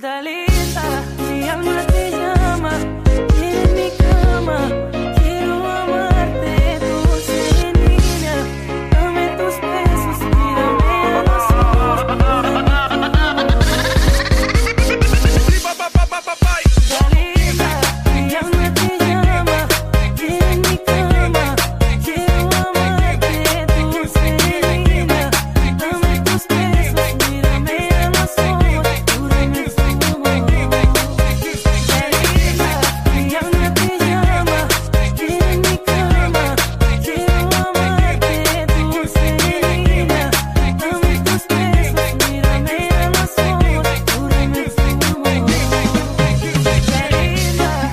Dalisa, mi alma te llama.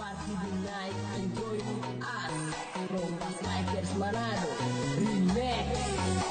party tonight. Enjoy ah, with us. From Spikers Manado. Remix.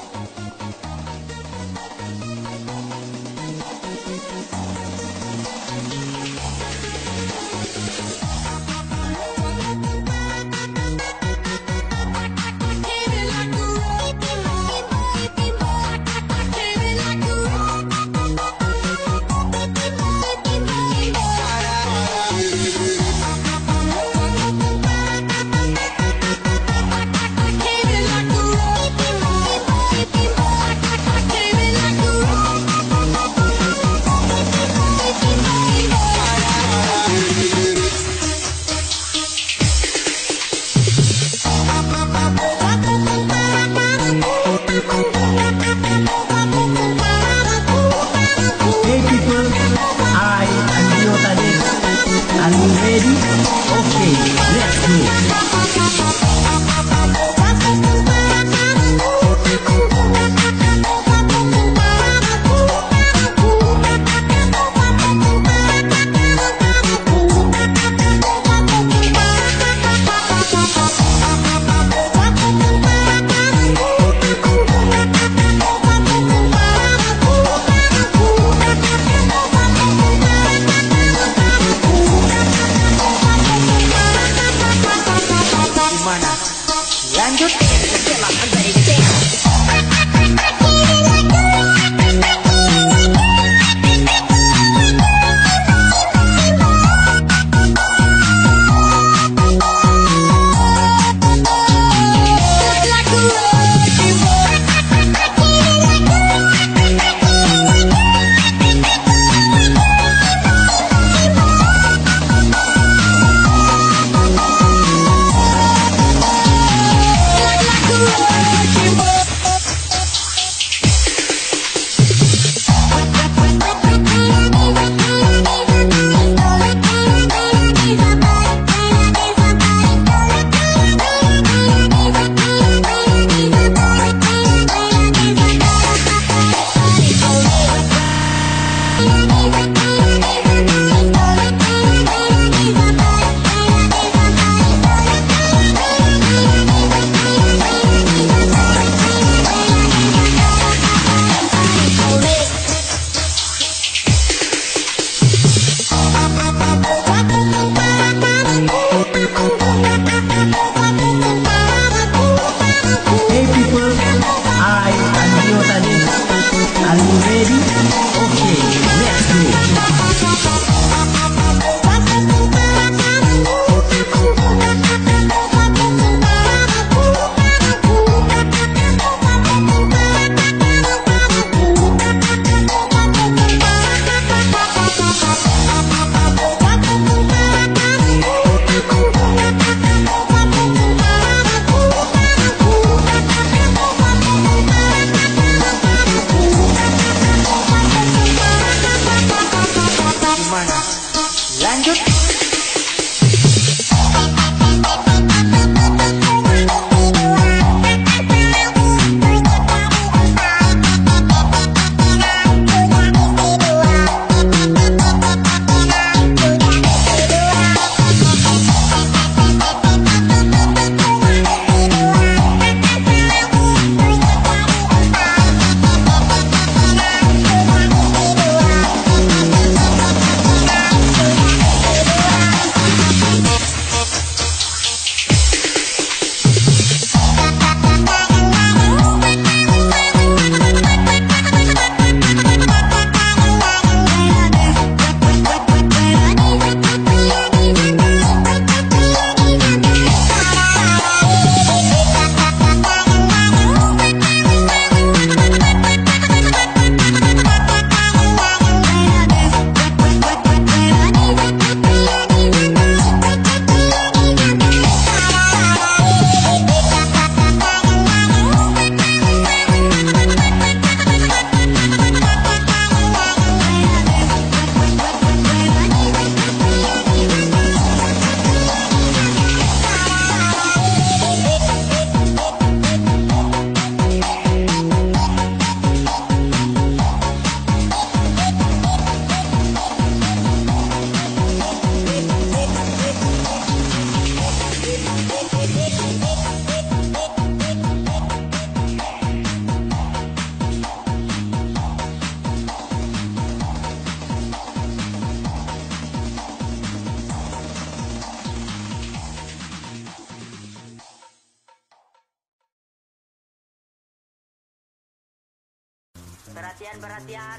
Perhatian, perhatian.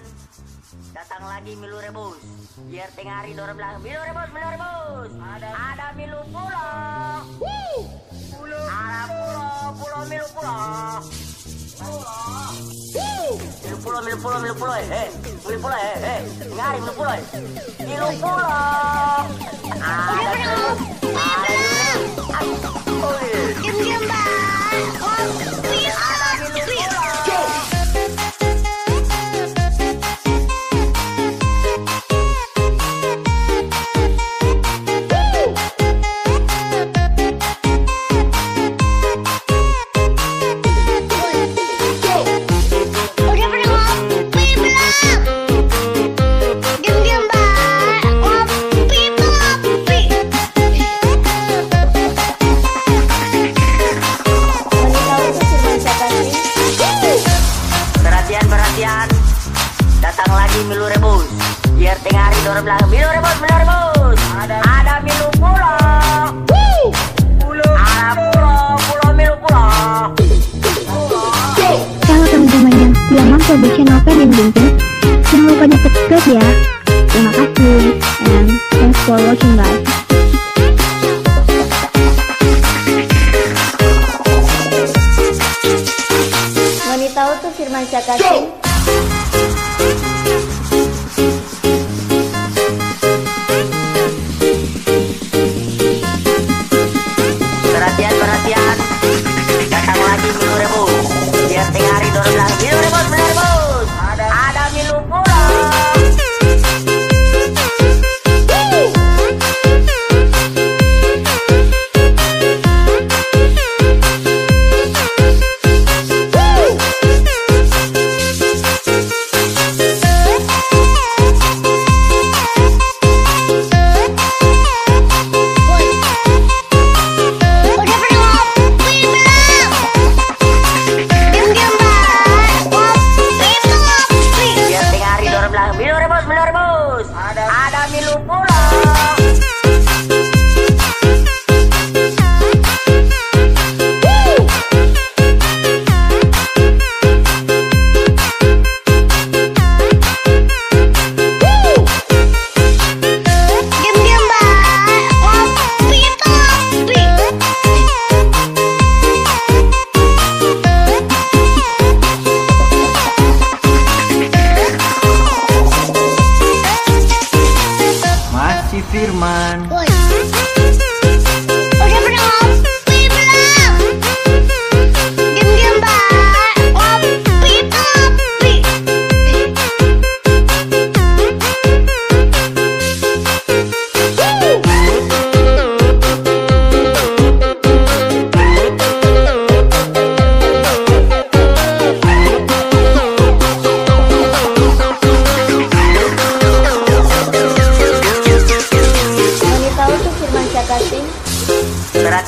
Datang lagi Milu Rebus. Biar tengah hari dorong bilang, Milu Rebus, Milu Rebus. Ada, ada Milu Pulo. Pulo. Ada Pulo, Pulo Milu Pulo. Milu Pulo, Milu Pulo, Milu Pulo, eh, eh. Milu Pulo, eh, eh. Tengah hari Milu Pulo, eh. Milu Pulo. Ada Milu. Ada Milu. Oh, iya. Ada 哥点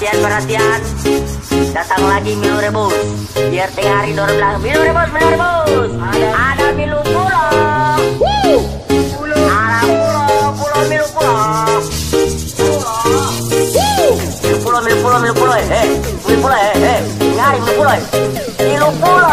Perhatian, perhatian. Datang lagi Milu Rebus. Biar tengah hari dorong belakang Milu Rebus, Milu Rebus. Ada, ada Milu pulau, pulau, pulau, pulau, pulau, pulau, Milu pulau, pulau, pulau, pulau, Milu pulau, pulau, Milu pulau, pulau, pulau, pulau, Milu pulau, pulau, Milu pulau.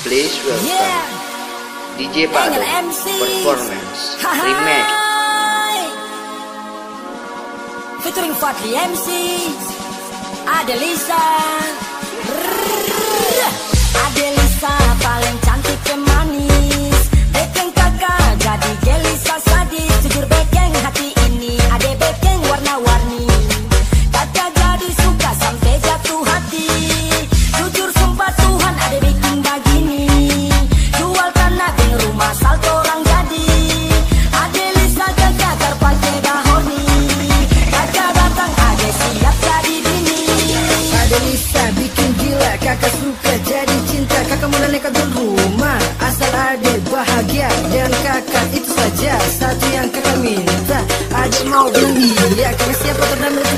Please welcome yeah. DJ Pado Performance Remake. Featuring Fadli MC Adelisa Adelisa paling cantik pemanis. Beken kakak jadi gelisah sadis. Jujur ya por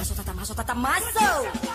masuk tata. Masuk tata. Masuk.